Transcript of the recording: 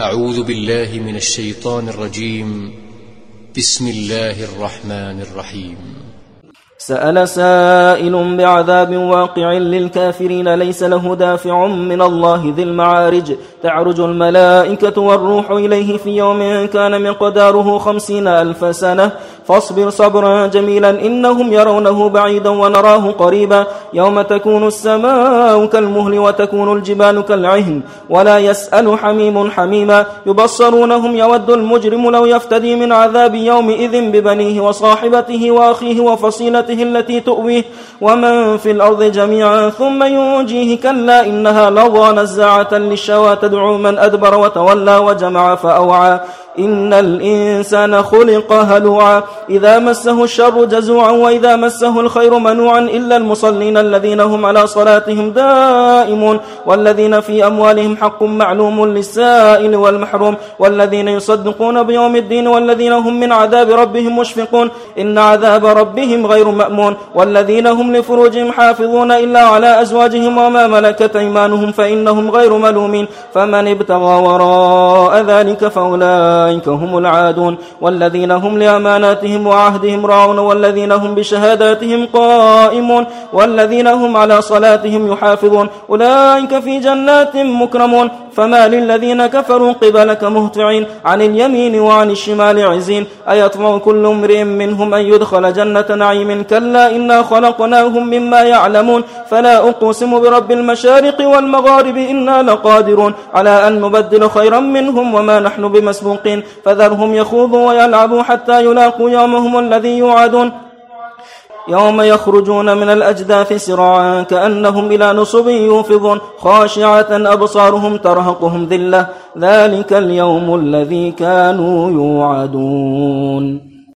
أعوذ بالله من الشيطان الرجيم. بسم الله الرحمن الرحيم. سأل سائل بعذاب واقع للكافرين ليس له دافع من الله ذي المعارج. تعرج الملائكة والروح إليه في يوم كان مقداره خمسين ألف سنة. فاصبر صبرا جميلا إنهم يرونه بعيدا ونراه قريبا يوم تكون السماء كالمهل وتكون الجبال كالعهن ولا يسأل حميم حميما يبصرونهم يود المجرم لو يفتدي من عذاب يومئذ ببنيه وصاحبته وأخيه وفصيلته التي تؤويه ومن في الأرض جميعا ثم ينجيه كلا إنها لظى نزاعة للشوى تدعو من أدبر وتولى وجمع فأوعى إن الإنسان خلق هلوعا. إذا مسه الشر جزوعا وإذا مسه الخير منوعا إلا المصلين الذين هم على صلاتهم دائمون. والذين في أموالهم حق معلوم للسائل والمحروم. والذين يصدقون بيوم الدين والذين هم من عذاب ربهم مشفقون. إن عذاب ربهم غير مأمون. والذين هم لفروجهم حافظون إلا على أزواجهم وما ملكت أيمانهم فإنهم غير ملومين. فمن ابتغى وراء ذلك فأولئك هم العادون والذين هم لأماناتهم وعهدهم راعون والذين هم بشهاداتهم قائمون والذين هم على صلاتهم يحافظون. أولئك في جنات مكرمون. فما للذين كفروا قبلك مهتعين عن اليمين وعن الشمال عزين. أيطمع كل امرئ منهم أن يدخل جنة نعيم كلا إنا خلقناهم مما يعلمون. فلا أقسم برب المشارق والمغارب إنا لقادرون. على أن نبدل خيرا منهم وما نحن بمسبوقين. فذرهم يخوضوا ويلعبوا حتى يلاقوا يومهم الذي يوعدون. يوم يخرجون من الأجداث سرعا كأنهم إلى نصب يوفضون. خاشعة أبصارهم ترهقهم ذلة. ذلك اليوم الذي كانوا يوعدون.